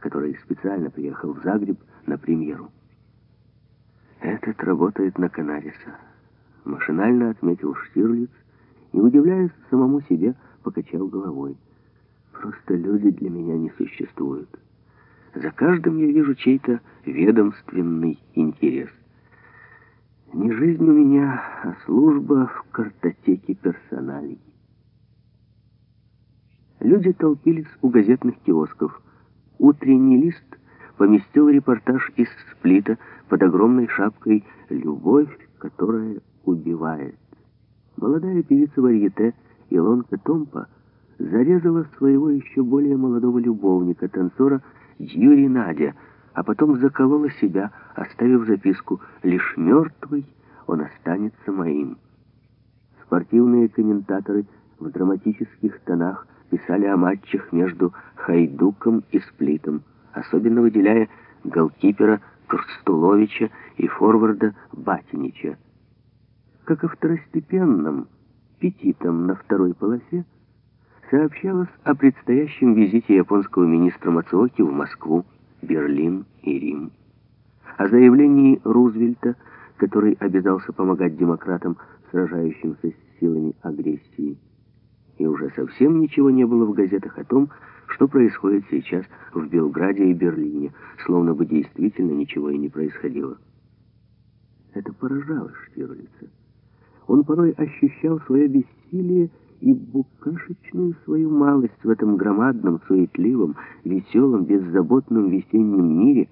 который специально приехал в Загреб на премьеру. «Этот работает на Канариса», — машинально отметил Штирлиц, и, удивляясь самому себе, покачал головой. «Просто люди для меня не существуют. За каждым я вижу чей-то ведомственный интерес. Не жизнь у меня, а служба в картотеке персоналей». Люди толпились у газетных киосков. Утренний лист поместил репортаж из сплита под огромной шапкой «Любовь, которая убивает». Молодая певица варьете Илонка Томпа зарезала своего еще более молодого любовника, танцора Дьюри Надя, а потом заколола себя, оставив записку «Лишь мертвый он останется моим». Спортивные комментаторы в драматических тонах писали о матчах между Хайдуком и Сплитом, особенно выделяя голкипера Корстуловича и форварда Батинича. Как о второстепенном, петитом на второй полосе, сообщалось о предстоящем визите японского министра Мацуоки в Москву, Берлин и Рим, о заявлении Рузвельта, который обязался помогать демократам, сражающимся с силами агрессии и уже совсем ничего не было в газетах о том, что происходит сейчас в Белграде и Берлине, словно бы действительно ничего и не происходило. Это поражало Штирлица. Он порой ощущал свое бессилие и букашечную свою малость в этом громадном, суетливом, веселом, беззаботном весеннем мире,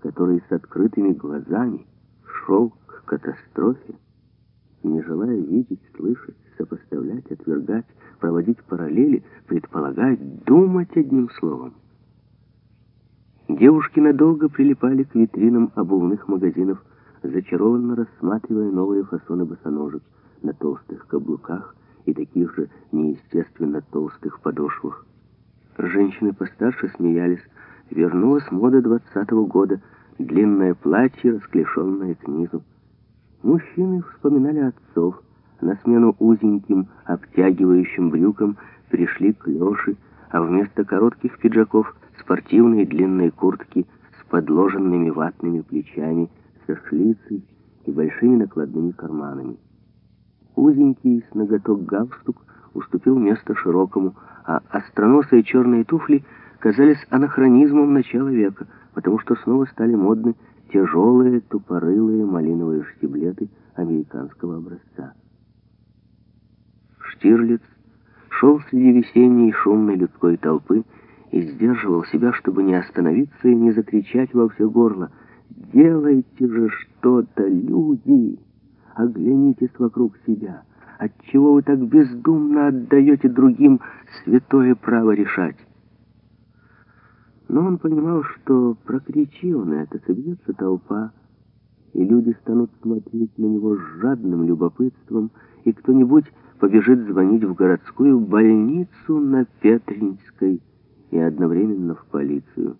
который с открытыми глазами шел к катастрофе, не желая видеть, слышать, сопоставлять, отвергать, проводить параллели, предполагать, думать одним словом. Девушки надолго прилипали к витринам обувных магазинов, зачарованно рассматривая новые фасоны босоножек на толстых каблуках и таких же неестественно толстых подошвах. Женщины постарше смеялись. Вернулась мода двадцатого года, длинное платье, расклешенное к низу. Мужчины вспоминали отцов, на смену узеньким, обтягивающим брюкам пришли клёши, а вместо коротких пиджаков спортивные длинные куртки с подложенными ватными плечами, со шлицей и большими накладными карманами. Узенький с ноготок галстук уступил место широкому, а остроносые черные туфли казались анахронизмом начала века, потому что снова стали модны тяжелые тупорылые малиновые штиблеты американского образца. Штирлиц шел среди весенней шумной людской толпы и сдерживал себя, чтобы не остановиться и не закричать во все горло. «Делайте же что-то, люди! Оглянитесь вокруг себя! Отчего вы так бездумно отдаете другим святое право решать?» Но он понимал, что прокричи он это, соберется толпа, и люди станут смотреть на него с жадным любопытством, и кто-нибудь побежит звонить в городскую больницу на Петринской и одновременно в полицию.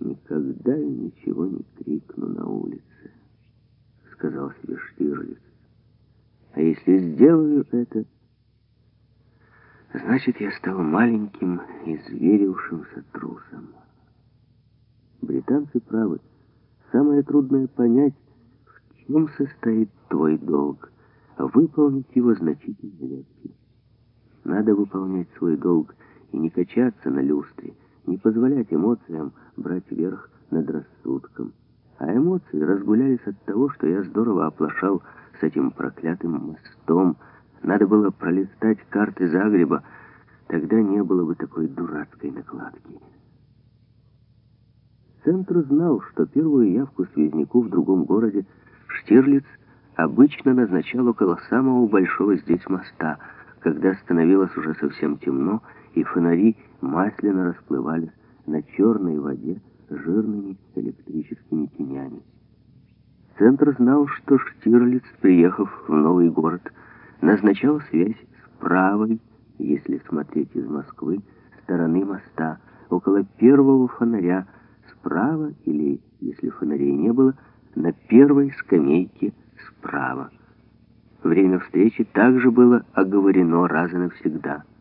«Никогда я ничего не крикну на улице», — сказал себе Штирлиц. «А если сделаю это, значит, я стал маленьким, изверившимся трусом». Британцы правы. Самое трудное понять, в чем состоит твой долг выполнить его значительно легче. Надо выполнять свой долг и не качаться на люстре, не позволять эмоциям брать верх над рассудком. А эмоции разгулялись от того, что я здорово оплошал с этим проклятым мостом. Надо было пролистать карты Загреба, тогда не было бы такой дурацкой накладки. Центр знал, что первую явку связняку в другом городе Штирлиц обычно назначал около самого большого здесь моста, когда становилось уже совсем темно, и фонари масляно расплывались на черной воде жирными электрическими тенями. Центр знал, что Штирлиц, приехав в новый город, назначал связь с правой, если смотреть из Москвы, стороны моста, около первого фонаря, справа или, если фонарей не было, на первой скамейке справа. Время встречи также было оговорено раз и навсегда –